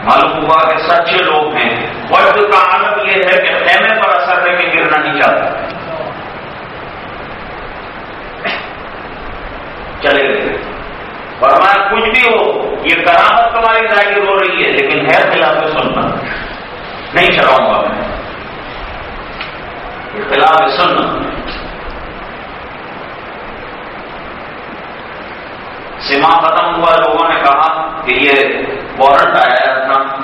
معلوم ہوا کہ سچے لوگ ہیں۔ ورد کا عالم یہ ہے کہ خیمے پر اثر ہے کہ گرنا نہیں چاہتا۔ چلے گئے۔ فرمایا، کچھ بھی ہو، یہ کرامت تمہاری ظاہر ہو رہی ہے، لیکن ہے خلاف سننا۔ نہیں چلاؤں گا میں۔ خلاف سننا۔ سیما ختم ہوا، لوگوں نے کہا کہ یہ وارنٹ آیا تھا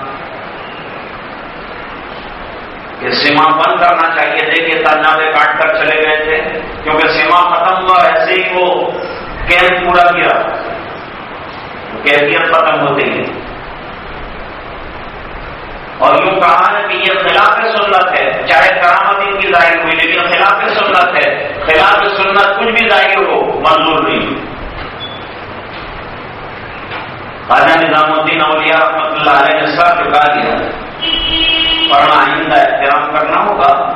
کہ سیما بند کرنا چاہیے۔ تھے کہ تنابے کاٹ کر چلے گئے تھے۔ کیونکہ سیما ختم ہوا، ایسے ہی وہ کیمپ پورا کیا۔ کیفیت ختم ہوتی ہے اور یوں کہا ہے کہ یہ خلاف سنت ہے۔ چاہے کرامت ان کی ظاہر ہوئی، لیکن خلاف سنت ہے خلاف سنت کچھ بھی ظاہر ہو منظور نہیں خواجہ نظام الدین اولیاء رحمت اللہ علیہ نے سر چکا دیا۔ پڑھنا آئندہ احترام کرنا ہوگا،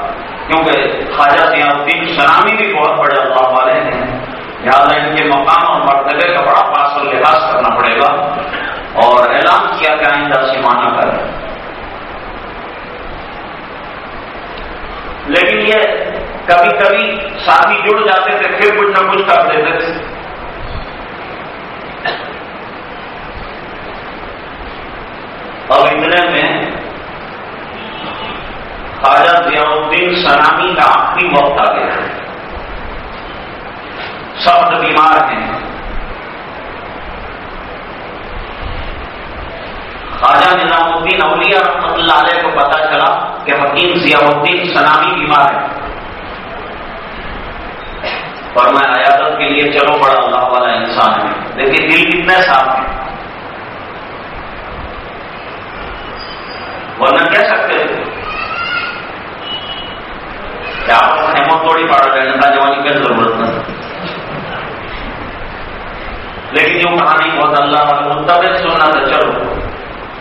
کیونکہ خواجہ سیاح الدین سلامی بھی بہت بڑے اللہ والے ہیں۔ لہٰذا ان کے مقام اور مرتبے کا بڑا پاس و لحاظ کرنا پڑے گا۔ اور اعلان کیا کہ آئندہ سیمانہ کرے لیکن یہ کبھی کبھی ساتھی جڑ جاتے تھے، پھر کچھ نہ کچھ کر دیتے تھے۔ اور اتنے میں خواجہ ضیاء الدین سلامی کا آخری وقت آ گیا ہے۔ سخت بیمار ہیں۔ خواجہ نظام الدین اولیاء رحمت اللہ علیہ کو پتا چلا کہ حکیم ضیاء الدین سلامی بیمار ہے اور میں عیادت کے لیے چلو، بڑا اللہ والا انسان ہے۔ دیکھیے، دل کتنے صاف ہیں۔ ورنہ کہہ سکتے تھے۔ کہ آپ کو ہمت تھوڑی پڑا ہے نتا جوانی کی ضرورت نہیں۔ لیکن جو کہانی بہت اللہ متبر سننا تھا چلو۔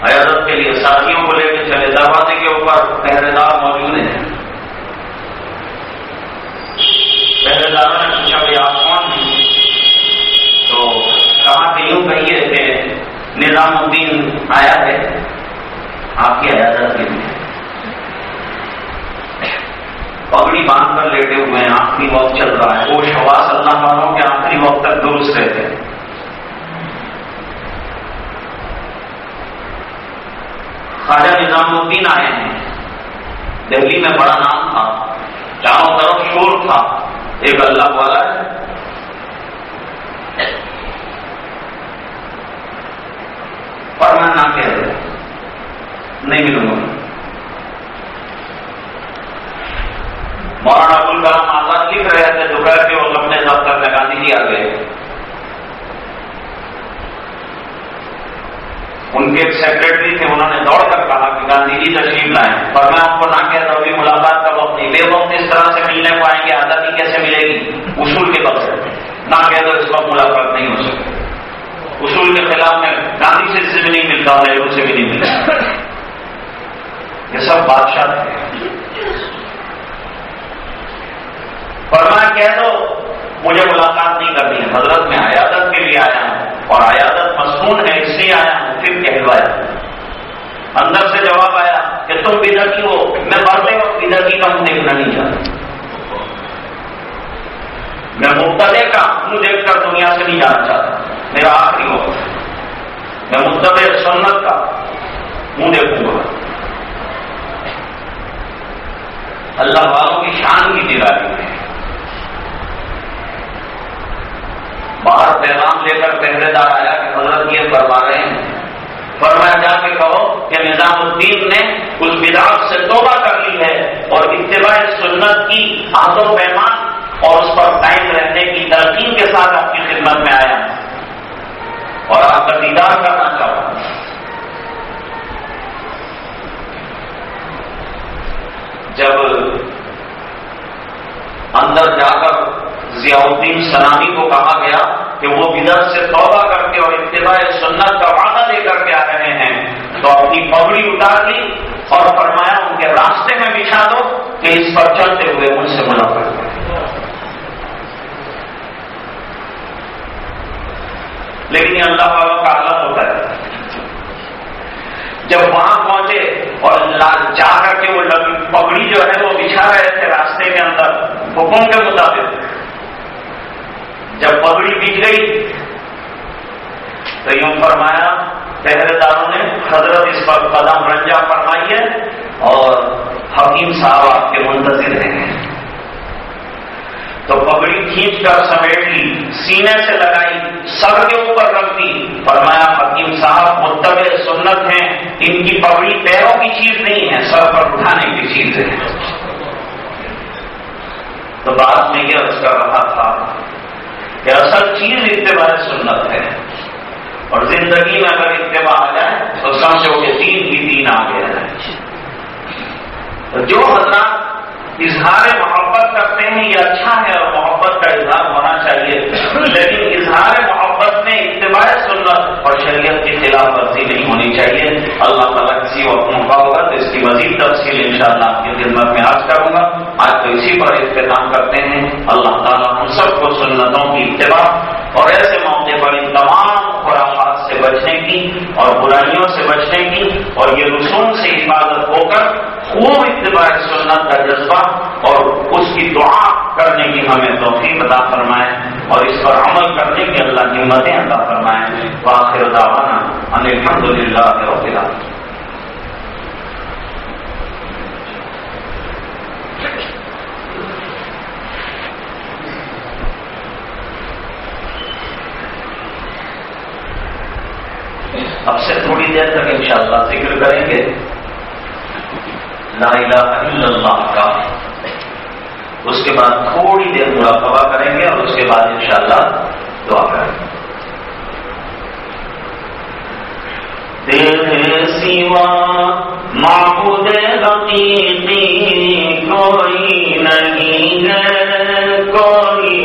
عیادت کے لیے ساتھیوں کو لے کے چلے، دروازے کے اوپر پہرے دار موجود ہیں۔ پہرے داروں نے پوچھا کہ آپ کون ہیں؟ تو کہا کہ یوں کہیے کہ نظام الدین آیا ہے۔ آپ کی عیادت کے لیے پگڑی باندھ کر لیٹے ہوئے ہیں آخری وقت چل رہا ہے۔ وہ شواس اللہ والوں کے آخری وقت تک درست رہتے ہیں۔ خواجہ نظام الدین آئے ہیں۔ دہلی میں بڑا نام تھا۔ چاروں طرف شور تھا۔ ایک اللہ والا ہے۔ پر میں نہ کہہ رہے نہیں ملوں گا۔ مولانا ابو الکلام آزاد لکھ رہے تھے دوپہر کے وقت اپنے دفتر میں گاندھی جی آ گئے ان کے سیکرٹری تھے انہوں نے دوڑ کر کہا کہ گاندھی جی تشریف لائیں۔ اور میں آپ کو نہ کہتا ابھی ملاقات کا وقت نہیں۔ بے وقت اس طرح سے ملنے کو آئیں گے، آزادی کیسے ملے گی؟ اصول کے بغیر نہ کہہ دو اس وقت ملاقات نہیں ہو سکتی۔ اصول کے خلاف میں گاندھی سے سے بھی نہیں ملتا نہرو سے بھی نہیں ملتا۔ یہ سب بادشاہ تھے۔ فرما کہہ دو، مجھے ملاقات نہیں کرنی ہے۔ حضرت میں عیادت کے لیے آیا ہوں اور عیادت مصنون ہے، اس لیے آیا ہوں۔ پھر کہلوایا۔ اندر سے جواب آیا کہ تم بدر کی ہو میں مرتے وقت بدر کی کا منہ دیکھنا نہیں چاہتا میں مبتدے کا منہ دیکھ کر دنیا سے نہیں جانا چاہتا۔ میرا آخری وقت۔ میں مبتدے سنت کا منہ دیکھوں گا۔ اللہ والوں کی شان کی دلائی ہے۔ باہر پیغام لے کر پہرے دار آیا کہ حضرت یہ کروا رہے ہیں۔ فرمایا جا کے کہو کہ نظام الدین نے اس بداعت سے توبہ کر لی ہے اور اتباع سنت کی و پیمان اور اس پر قائم رہنے کی ترقی کے ساتھ آپ کی خدمت میں آیا۔ اور آپ کا دیدار کرنا چاہوں جب اندر جا کر الدین سلامی کو کہا گیا کہ وہ بدر سے توبہ کر کے اور اتباع سنت کا وعدہ لے کر کے آ رہے ہیں۔ تو اپنی پگڑی اتار دی اور فرمایا ان کے راستے میں بچھا دو کہ اس پر چلتے ہوئے ان سے ملاقات لیکن یہ اللہ والوں کا عالم ہوتا ہے۔ جب وہاں پہنچے اور جا کر کے وہ پگڑی جو ہے وہ بچھا رہے تھے راستے کے اندر، حکم کے مطابق۔ جب پگڑی بچ گئی تو یوں فرمایا پہرے داروں نے حضرت اس پر قدم رنجا فرمائی ہے اور حکیم صاحب آپ کے منتظر ہیں. تو پگڑی کھینچ کر سمیٹ لی، سینے سے لگائی، سر کے اوپر رکھ دی۔ فرمایا، حکیم صاحب متب سنت ہیں، ان کی پگڑی پیروں کی چیز نہیں ہے، سر پر اٹھانے کی چیز ہے۔ تو بعد میں یہ عرض کر رہا تھا کہ اصل چیز اتباع سنت ہے اور زندگی میں اگر اتباع آ جائے تو سمجھو کہ تین ہی تین آ گیا ہے جو حضرات اظہار محبت کرتے ہیں یہ اچھا ہے اور محبت کا اظہار ہونا چاہیے۔ لیکن اظہار محبت میں اتباع سنت اور شریعت کی خلاف ورزی نہیں ہونی چاہیے۔ اللہ تعالیٰ کسی وقت موقع ہوگا تو اس کی مزید تفصیل انشاءاللہ آپ کی خدمت میں آج کروں گا۔ آج تو اسی پر اختتام کرتے ہیں۔ اللہ تعالیٰ ہم سب کو سنتوں کی اتباع اور ایسے موقع پر ان تمام بچنے کی اور برائیوں سے بچنے کی اور یہ رسوم سے حفاظت ہو کر خوب اتباع سنت کا جذبہ اور اس کی دعا کرنے کی ہمیں توفیق عطا فرمائے اور اس پر عمل کرنے کی اللہ کی مدیں عطا فرمائے۔ واخر دعوانا ان الحمد للہ اب سے تھوڑی دیر تک انشاءاللہ ذکر کریں گے۔ لا الہ الا اللہ کا۔ اس کے بعد تھوڑی دیر مراقبہ کریں گے اور اس کے بعد انشاءاللہ دعا کریں گے۔ تیرے سوا معبود حقیقی کوئی نہیں ہے، کوئی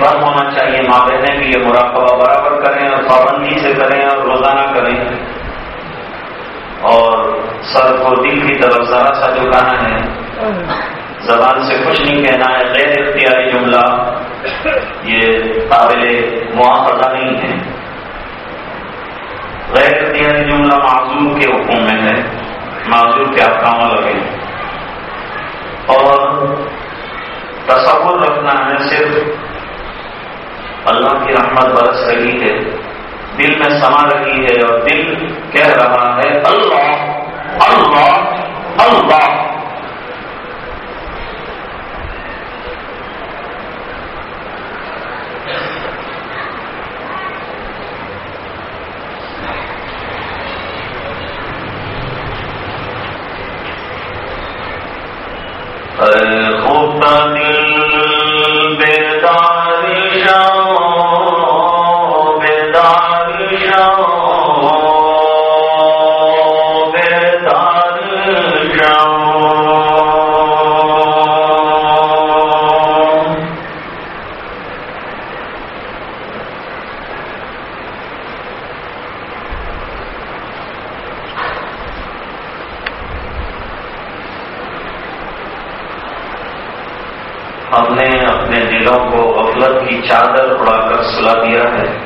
بند ہونا چاہیے، ماں بہنیں بھی یہ مراقبہ برابر کریں اور پابندی سے کریں اور روزانہ کریں۔ اور سر کو دل کی طرف ذرا سا جھکانا ہے۔ زبان سے کچھ نہیں کہنا ہے، غیر اختیاری جملہ۔ یہ قابل مواخذہ نہیں ہے۔ غیر اختیاری جملہ معذور کے حکم میں ہے۔ معذور کے احکام لگے اور تصور رکھنا ہے، صرف اللہ کی رحمت برس رہی ہے۔ دل میں سما رہی ہے اور دل کہہ رہا ہے، اللہ اللہ اللہ۔ ہم نے اپنے دلوں کو غفلت کی چادر اڑا کر سلا دیا ہے۔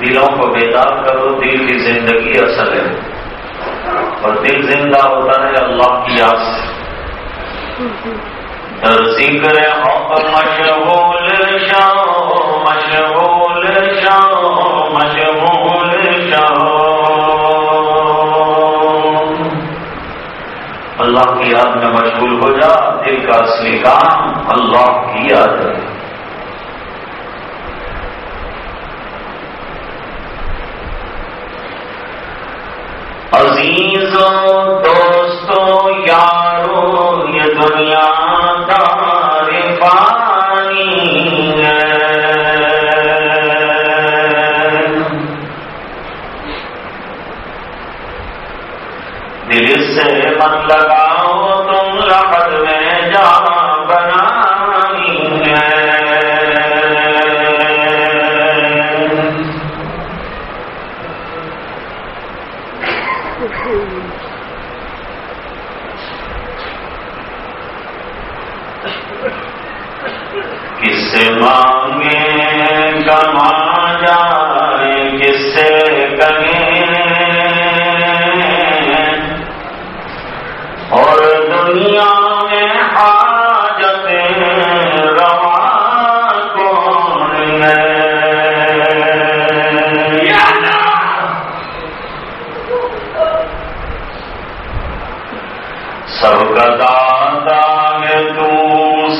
دلوں کو بیدار کرو، دل کی زندگی اصل ہے۔ اور دل زندہ ہوتا ہے اللہ کی یاد سے۔ ذکر مشغول شام مشغول شام، مشغول معاملات میں مشغول ہو جا، دل کا اصلی کام اللہ کی یاد ہے۔ عزیزوں، دوستوں، یاروں، یہ دنیا دار پانی دل سے من لگا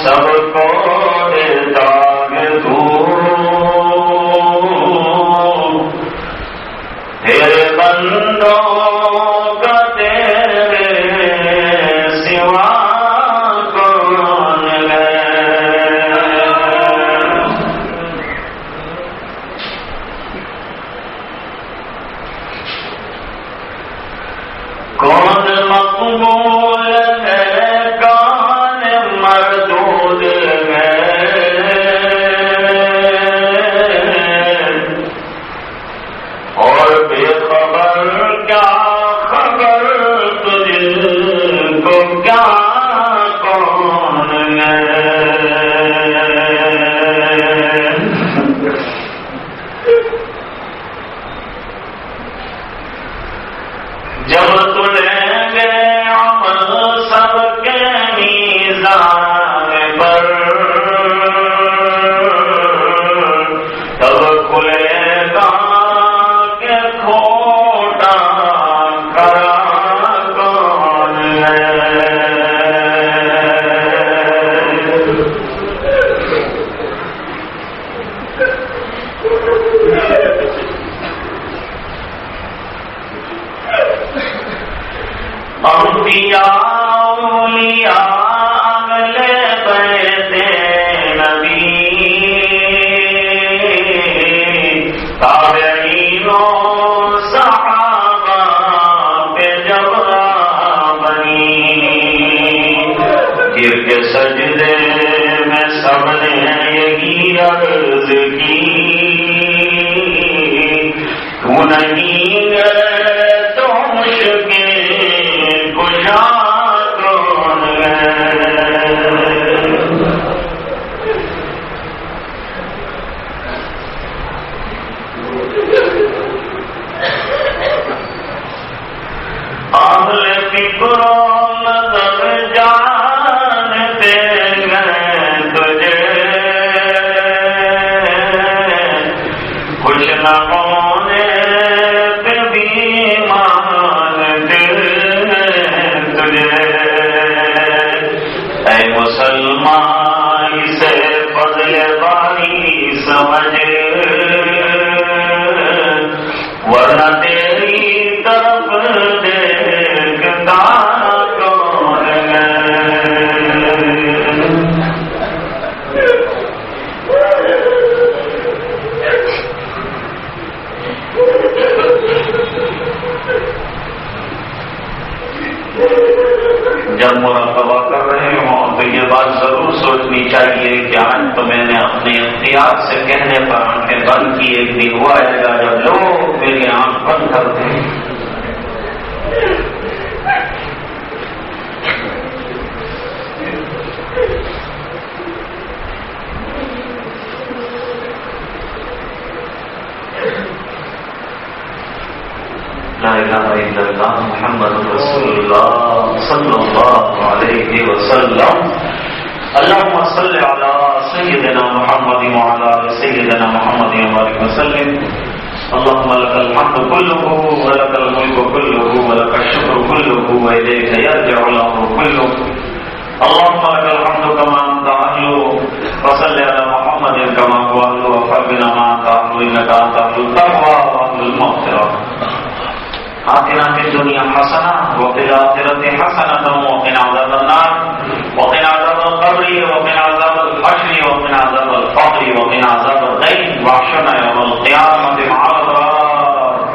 suffered نہیں کر اللهم لك الحمد كله ولك الملك كله ولك الشكر كله وإليك يرجع الأمر كله. اللهم لك الحمد كما أنت أهل، وصل على محمد كما هو أهل وفقنا ما أنت أهل، إنك أنت أهل التقوى وأهل المغفرة. آتنا في الدنيا حسنة، وفي الآخرة حسنة، وقنا عذاب النار، وقنا عذاب القبر، وقنا من عذاب الغيب يوم القيامة مع الأبرار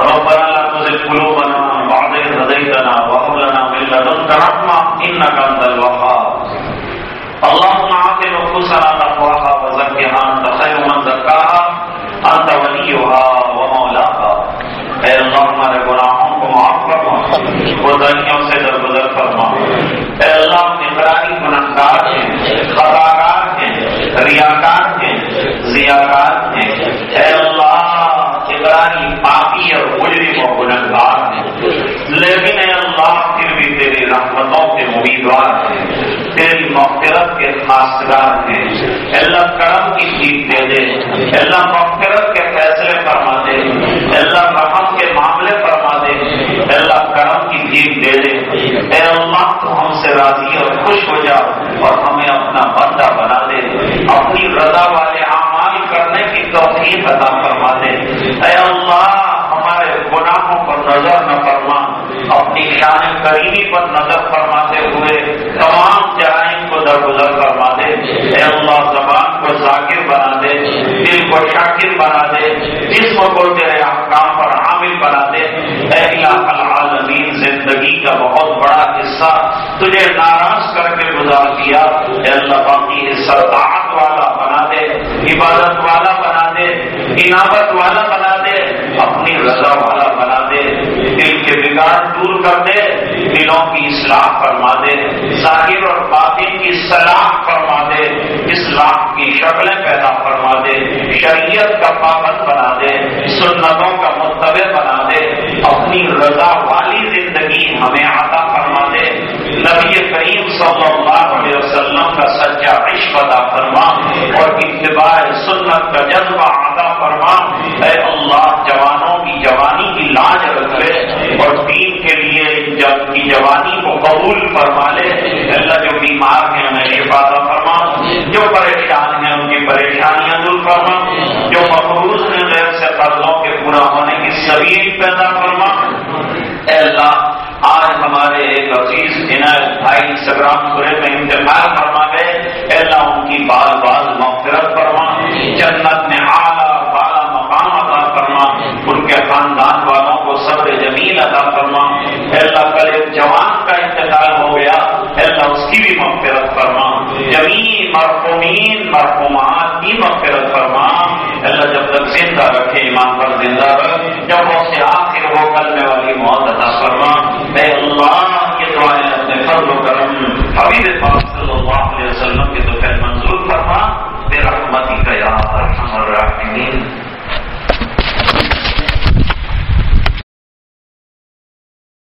ربنا لا تزغ قلوبنا بعد إذ هديتنا وهب لنا من لدنك رحمة إنك أنت الوهاب. اللهم آت نفوسنا تقواها وزكها أنت خير من زكاها، أنت وليها ومولاها. اے اللہ، ہمارے گناہوں کو معاف سے درگزر فرما. اے اللہ اقراری گنہگار ہیں، خطاکار ہیں، ریاکار ریا ہیں اے اللہ پاپی اور مجرم اور گنگار ہیں لیکن اے اللہ، پھر بھی رحمتوں کے امیدوار ہیں تیری مغفرت کے خاصگار ہیں اللہ، کرم کی دے دے۔ اللہ، مغفرت کے فیصلے فرما دے۔ اللہ، رحم کے معاملے فرما دے۔ اللہ، کرم کی جیت دے دے۔ اے اللہ، تو ہم سے راضی اور خوش ہو جا اور ہمیں اپنا بندہ بنا دے۔ اپنی رضا توفیق عطا فرما دے اے اللہ، ہمارے گناہوں پر نظر نہ فرما۔ اپنی شان کریمی پر نظر فرماتے ہوئے تمام جرائم کو درگزر فرما دے۔ اے اللہ، زبان کو ذاکر بنا دے، دل کو شاکر بنا دے، جسم کو تیرے احکام پر عامل بنا دے۔ اے اللہ العالمین، زندگی کا بہت بڑا حصہ تجھے ناراض کر کے گزار دیا۔ اے اللہ، باقی حصہ طاعت والا بنا دے، عبادت والا انعامت والا بنا دے، اپنی رضا والا بنا دے، دل کے بگاڑ دور کر دے، دلوں کی اصلاح فرما دے، ظاہر اور باطن کی صلاح فرما دے، اسلام کی شکلیں پیدا فرما دے، شریعت کا پابند بنا دے، سنتوں کا متبع بنا دے، اپنی رضا والی زندگی ہمیں عطا نبی کریم صلی اللہ علیہ وسلم کا سچا عشق ادا فرما اور اتباع سنت کا جذبہ ادا فرما اے اللہ، جوانوں کی جوانی کی لاج رکھے اور دین کے لیے جب کی جوانی کو قبول فرما لے۔ اللہ جو بیمار ہیں، انہیں شفا ادا فرما۔ جو پریشان ہیں، ان کی پریشانیاں دور فرما۔ جو مقروض ہیں، غیر سے قرضوں کے پورا ہونے کی سبھی پیدا فرما۔ اے اللہ ہمارے ایک عزیز عنایت بھائی انسٹاگرام سورے میں انتقال فرما گئے۔ اللہ، ان کی بال بال مغفرت فرما۔ جنت نے اعلیٰ بالا مقام عطا فرما۔ ان کے خاندان والوں کو صبر جمیل عطا فرما۔ اللہ، کل ایک جوان کا انتقال ہو گیا۔ اللہ، اس کی بھی مغفرت فرما۔ جمی مرحومین، مرحومات کی مغفرت فرما۔ اللہ، جب تک زندہ رکھے، ایمان پر زندہ رکھ۔ جب وہ سے آخر وہ کرنے والی موت عطا فرما۔ فضل و کرم. حبیب پاک صلی اللہ علیہ وسلم کے تو خیر منظور فرما، بے رحمتی کا یا ارحم الرحمین